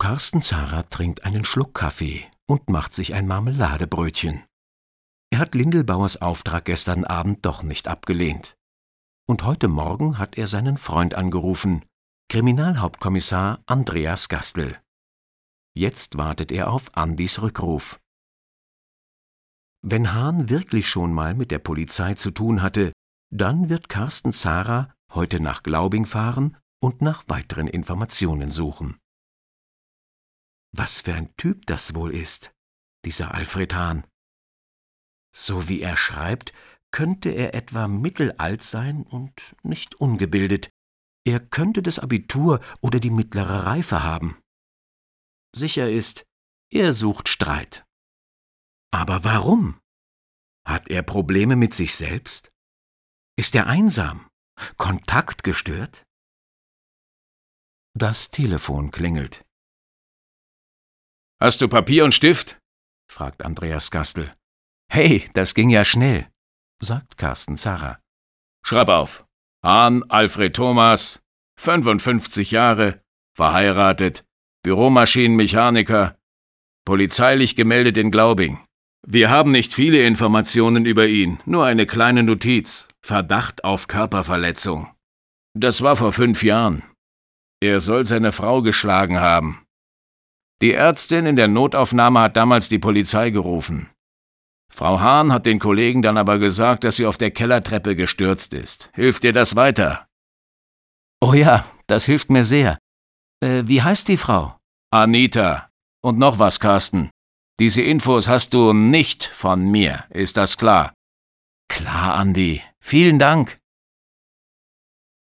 Carsten Zara trinkt einen Schluck Kaffee und macht sich ein Marmeladebrötchen. Er hat Lindelbauers Auftrag gestern Abend doch nicht abgelehnt. Und heute Morgen hat er seinen Freund angerufen, Kriminalhauptkommissar Andreas Gastel. Jetzt wartet er auf Andys Rückruf. Wenn Hahn wirklich schon mal mit der Polizei zu tun hatte, dann wird Carsten Zara heute nach Glaubing fahren und nach weiteren Informationen suchen. Was für ein Typ das wohl ist, dieser Alfred Hahn. So wie er schreibt, könnte er etwa mittelalt sein und nicht ungebildet. Er könnte das Abitur oder die mittlere Reife haben. Sicher ist, er sucht Streit. Aber warum? Hat er Probleme mit sich selbst? Ist er einsam? Kontaktgestört? Das Telefon klingelt. Hast du Papier und Stift? fragt Andreas Gastel. Hey, das ging ja schnell, sagt Carsten Zara. Schreib auf. Hahn Alfred Thomas, 55 Jahre, verheiratet, Büromaschinenmechaniker, polizeilich gemeldet in Glaubing. Wir haben nicht viele Informationen über ihn, nur eine kleine Notiz. Verdacht auf Körperverletzung. Das war vor fünf Jahren. Er soll seine Frau geschlagen haben. Die Ärztin in der Notaufnahme hat damals die Polizei gerufen. Frau Hahn hat den Kollegen dann aber gesagt, dass sie auf der Kellertreppe gestürzt ist. Hilft dir das weiter? Oh ja, das hilft mir sehr. Äh, wie heißt die Frau? Anita. Und noch was, Carsten. Diese Infos hast du nicht von mir, ist das klar? Klar, Andi. Vielen Dank.